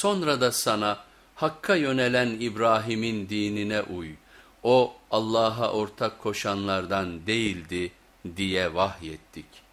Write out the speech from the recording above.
Sonra da sana Hakk'a yönelen İbrahim'in dinine uy. O Allah'a ortak koşanlardan değildi diye vahyettik.''